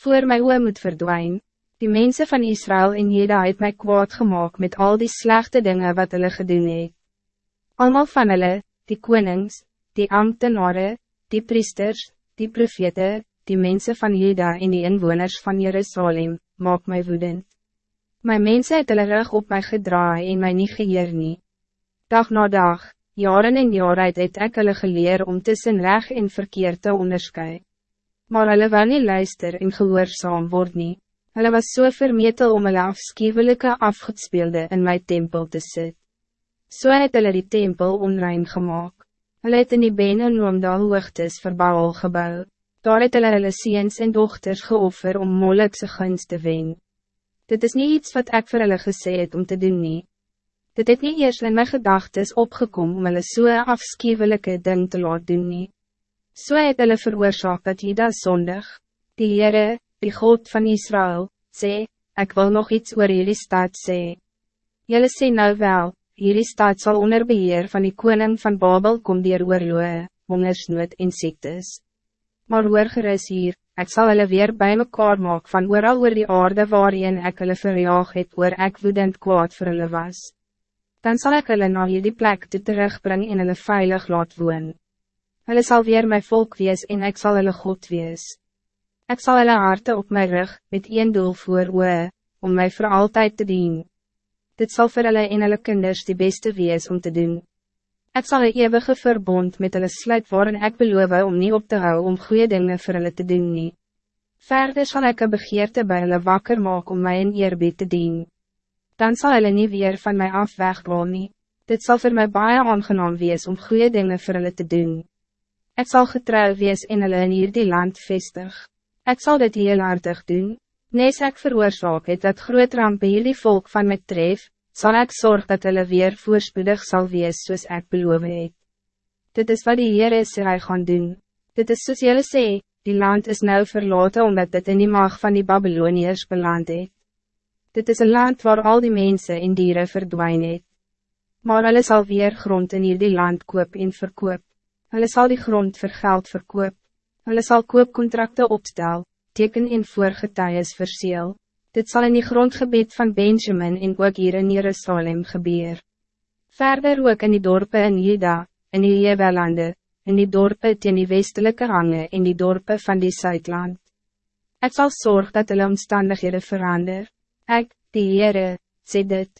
voor my oor moet verdwijnen. Die mensen van Israël en Jeda het my kwaad gemaakt met al die slechte dingen wat hulle gedoen het. Almal van hulle, die konings, die ambtenaren, die priesters, die profete, die mensen van Jeda en die inwoners van Jerusalem, maak my woedend. My mense het hulle rug op my gedraai en my nie geheer nie. Dag na dag, jaren en jaren het ek hulle geleer om tussen reg en verkeerd te onderskui. Maar hulle wil nie luister en gehoorzaam word nie. Hulle was so vermetel om hulle afschuwelijke afgespeelde in my tempel te sit. So het hulle die tempel onrein gemaakt. Hulle het in die bene noemdal hoogtes verbouw gebouw. Daar het hulle hulle seens en dochters geoffer om Molekse gunst te wen. Dit is niet iets wat ik voor hulle gesê het om te doen nie. Dit het niet eerst in my gedagtes opgekom om hulle so afschuwelijke ding te laat doen nie. So het hulle veroorzaak dat jy dat zondig. Die Heere, die God van Israël, sê, ik wil nog iets oor jullie staat sê. Julle sê nou wel, jullie staat zal onder beheer van die koning van Babel kom dier oorloe, hongersnood en ziektes. Maar hoor gerus hier, ik zal hulle weer bij mekaar maak van ooral oor die aarde waarin ek hulle verjaag het oor ek woedend kwaad vir hulle was. Dan zal ik hulle na hierdie plek te terugbring en hulle veilig laat woon. Hulle sal weer mijn volk wees en ik zal hulle God wees. Ik zal hulle harte op mijn rug, met een doel voor oe, om mij voor altijd te dienen. Dit zal voor hulle en hulle kinders die beste wees om te doen. Ik zal een eeuwige verbond met hulle sluit waarin ik beloof om niet op te houden om goede dingen voor hulle te doen nie. Verder zal ik een begeerte bij hulle wakker maken om mij in eerbied te dienen. Dan zal hulle niet weer van mij af weggaan nie. Dit zal voor mij baie aangenaam wees om goede dingen voor hulle te doen. Ik zal getrouw wees in hulle in hierdie land vestig. Ik zal dit heel aardig doen. Nees ek veroorzaak het dat groot ramp hierdie volk van my tref, zal ik zorgen dat hulle weer voorspoedig zal wees soos ek beloof het. Dit is wat die Heere sê hy gaan doen. Dit is soos jylle sê, die land is nou verlaten omdat dit in die mag van die Babyloniërs beland het. Dit is een land waar al die mensen en dieren verdwijn het. Maar hulle sal weer grond in hierdie land koop en verkoop. Hulle sal die grond vir geld verkoop. Hulle sal koopkontrakte opstel, teken en voorgetuies verseel. Dit zal in die grondgebied van Benjamin en ook hier in Jerusalem gebeur. Verder ook in die dorpen in Juda, in die Jebelande, in die dorpen teen die westelijke hange en die dorpen van die Zuidland. Het zal zorgen dat de omstandigheden verander. Ek, die Heere, sê dit.